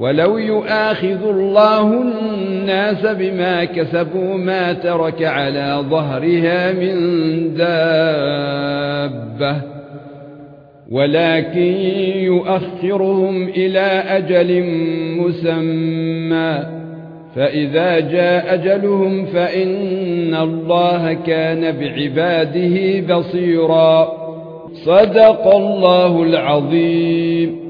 ولو يؤاخذ الله الناس بما كسبوا ما ترك على ظهرها من دابة. ولكن يؤخرهم إلى أجل مسمى. فإذا جاء أجلهم فإن الله كان بعباده بصيرا. صدق الله العظيم.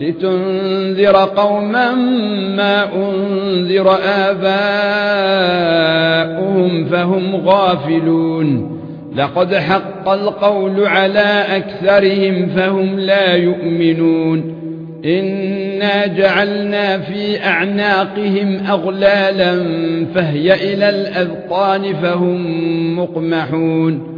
لتنذر قوما ما أنذر آباؤهم فهم غافلون. لقد حق القول على أكثرهم فهم لا يؤمنون. إنا جعلنا في أعناقهم أغلالا فهي إلى الأذقان فهم مقمحون.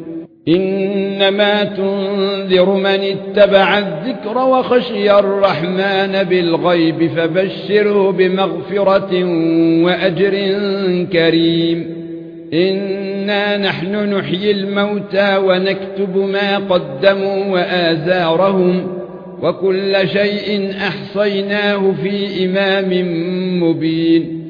إنما تنذر من اتبع الذكر وخشي الرحمن بالغيب فبشره بمغفرة وأجر كريم. إنا نحن نحيي الموتى ونكتب ما قدموا وآثارهم وكل شيء أحصيناه في إمام مبين.